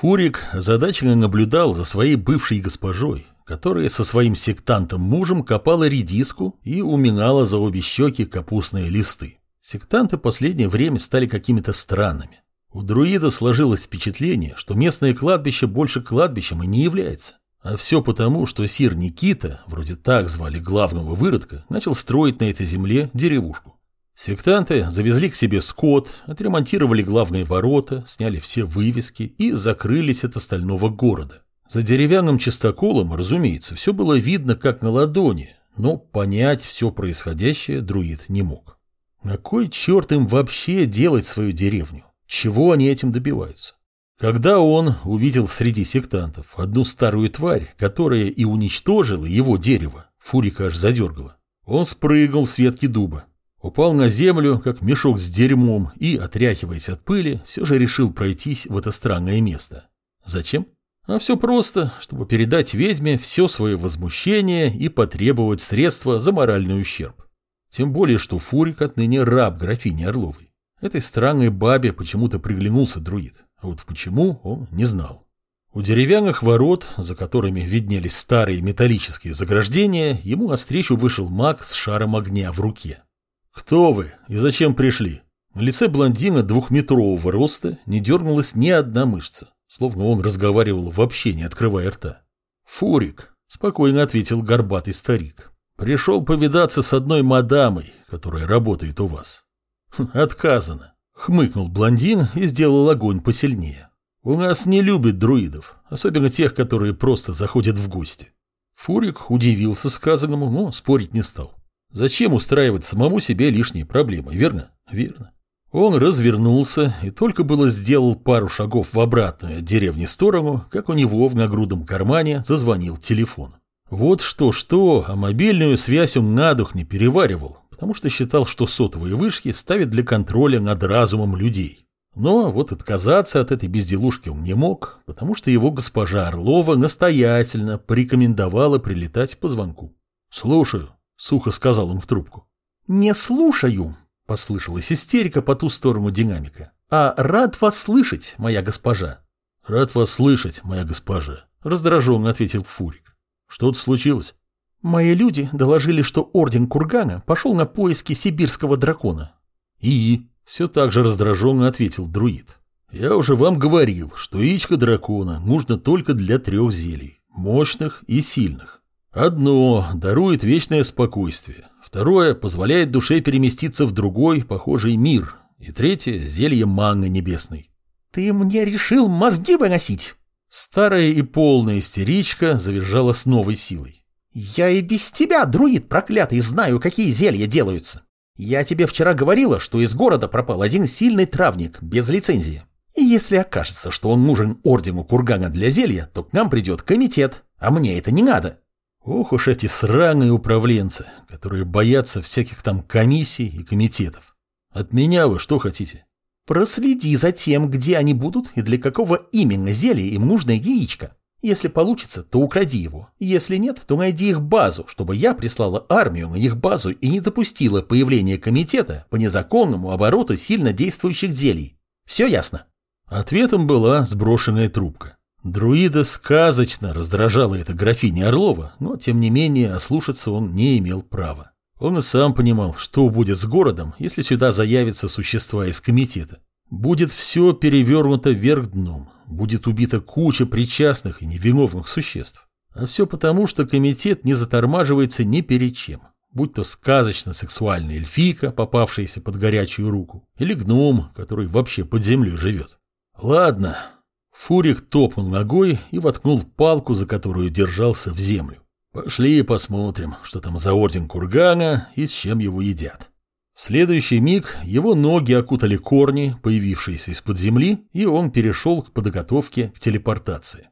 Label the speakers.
Speaker 1: Фурик озадаченно наблюдал за своей бывшей госпожой, которая со своим сектантом-мужем копала редиску и уминала за обе щеки капустные листы. Сектанты последнее время стали какими-то странными. У друида сложилось впечатление, что местное кладбище больше кладбищем и не является. А все потому, что сир Никита, вроде так звали главного выродка, начал строить на этой земле деревушку. Сектанты завезли к себе скот, отремонтировали главные ворота, сняли все вывески и закрылись от остального города. За деревянным чистоколом, разумеется, все было видно как на ладони, но понять все происходящее друид не мог. На кой черт им вообще делать свою деревню? Чего они этим добиваются? Когда он увидел среди сектантов одну старую тварь, которая и уничтожила его дерево, Фурика аж задергала. Он спрыгнул с ветки дуба, упал на землю, как мешок с дерьмом, и, отряхиваясь от пыли, все же решил пройтись в это странное место. Зачем? А все просто, чтобы передать ведьме все свое возмущение и потребовать средства за моральный ущерб. Тем более, что Фурик отныне раб графини Орловой. Этой странной бабе почему-то приглянулся друид. А вот почему, он не знал. У деревянных ворот, за которыми виднелись старые металлические заграждения, ему навстречу вышел маг с шаром огня в руке. «Кто вы и зачем пришли?» На лице блондина двухметрового роста не дернулась ни одна мышца, словно он разговаривал вообще не открывая рта. «Фурик», — спокойно ответил горбатый старик, — «пришел повидаться с одной мадамой, которая работает у вас». «Хм, «Отказано. Хмыкнул блондин и сделал огонь посильнее. У нас не любят друидов, особенно тех, которые просто заходят в гости. Фурик удивился сказанному, но спорить не стал. Зачем устраивать самому себе лишние проблемы, верно? Верно. Он развернулся и только было сделал пару шагов в обратную от деревни сторону, как у него в нагрудном кармане зазвонил телефон. Вот что-что, а мобильную связь он на дух не переваривал, потому что считал, что сотовые вышки ставят для контроля над разумом людей. Но вот отказаться от этой безделушки он не мог, потому что его госпожа Орлова настоятельно порекомендовала прилетать по звонку. «Слушаю», — сухо сказал он в трубку.
Speaker 2: «Не слушаю», — послышалась истерика по ту сторону динамика. «А рад вас слышать, моя госпожа».
Speaker 1: «Рад вас слышать, моя госпожа», — раздраженно ответил Фурик. «Что-то случилось?»
Speaker 2: Мои люди доложили, что орден Кургана пошел на поиски сибирского дракона.
Speaker 1: И все так же раздраженно ответил друид. Я уже вам говорил, что яичко дракона нужно только для трех зелий, мощных и сильных. Одно дарует вечное спокойствие, второе позволяет душе переместиться в другой, похожий мир, и третье – зелье манны небесной.
Speaker 2: «Ты мне решил мозги выносить?»
Speaker 1: Старая и полная истеричка завизжала с новой силой.
Speaker 2: «Я и без тебя, друид проклятый, знаю, какие зелья делаются. Я тебе вчера говорила, что из города пропал один сильный травник, без лицензии. И если окажется, что он нужен ордену Кургана для зелья, то к нам придет комитет, а мне это не надо».
Speaker 1: Ох уж эти сраные управленцы, которые боятся всяких там комиссий и комитетов. От меня вы что хотите?
Speaker 2: Проследи за тем, где они будут и для какого именно зелья им нужно яичко. Если получится, то укради его. Если нет, то найди их базу, чтобы я прислала армию на их базу и не допустила появления комитета по незаконному обороту сильно действующих зелий. Все ясно?»
Speaker 1: Ответом была сброшенная трубка. Друида сказочно раздражала эта графиня Орлова, но, тем не менее, ослушаться он не имел права. Он и сам понимал, что будет с городом, если сюда заявятся существа из комитета. Будет все перевернуто вверх дном, будет убита куча причастных и невиновных существ. А все потому, что комитет не затормаживается ни перед чем. Будь то сказочно-сексуальная эльфийка, попавшаяся под горячую руку, или гном, который вообще под землей живет. Ладно. Фурик топнул ногой и воткнул палку, за которую держался в землю. Пошли посмотрим, что там за орден кургана и с чем его едят. В следующий миг его ноги окутали корни, появившиеся из-под земли, и он перешел к подготовке к телепортации.